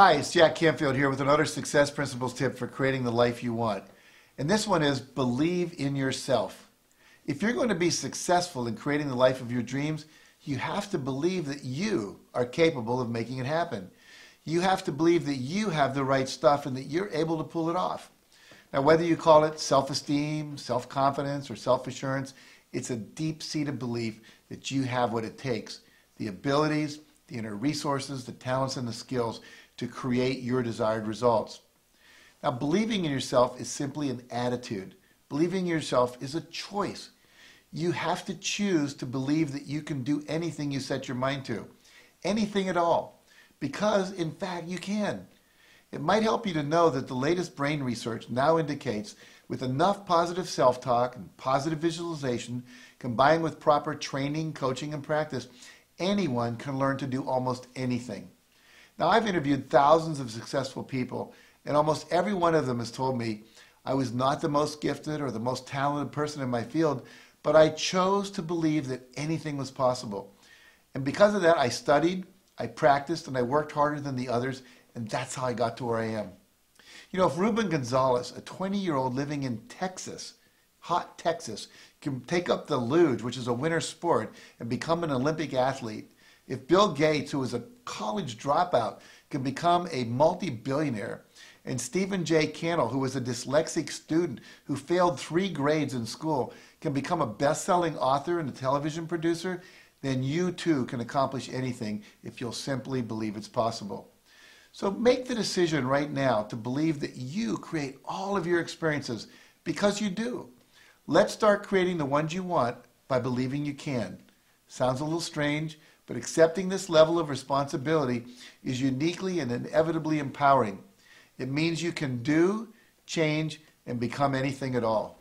Hi, it's Jack Canfield here with another Success Principles tip for creating the life you want. And this one is believe in yourself. If you're going to be successful in creating the life of your dreams, you have to believe that you are capable of making it happen. You have to believe that you have the right stuff and that you're able to pull it off. Now, whether you call it self esteem, self confidence, or self assurance, it's a deep seated belief that you have what it takes the abilities, the inner resources, the talents, and the skills to create your desired results. Now, believing in yourself is simply an attitude. Believing in yourself is a choice. You have to choose to believe that you can do anything you set your mind to, anything at all, because in fact you can. It might help you to know that the latest brain research now indicates with enough positive self talk and positive visualization, combined with proper training, coaching, and practice, anyone can learn to do almost anything. Now, I've interviewed thousands of successful people, and almost every one of them has told me I was not the most gifted or the most talented person in my field, but I chose to believe that anything was possible. And because of that, I studied, I practiced, and I worked harder than the others, and that's how I got to where I am. You know, if Ruben Gonzalez, a 20 year old living in Texas, hot Texas, can take up the luge, which is a winter sport, and become an Olympic athlete, if Bill Gates, who was a college dropout, can become a multi billionaire, and Stephen J. Cannell, who was a dyslexic student who failed three grades in school, can become a best selling author and a television producer, then you too can accomplish anything if you'll simply believe it's possible. So make the decision right now to believe that you create all of your experiences because you do. Let's start creating the ones you want by believing you can. Sounds a little strange, but accepting this level of responsibility is uniquely and inevitably empowering. It means you can do, change, and become anything at all.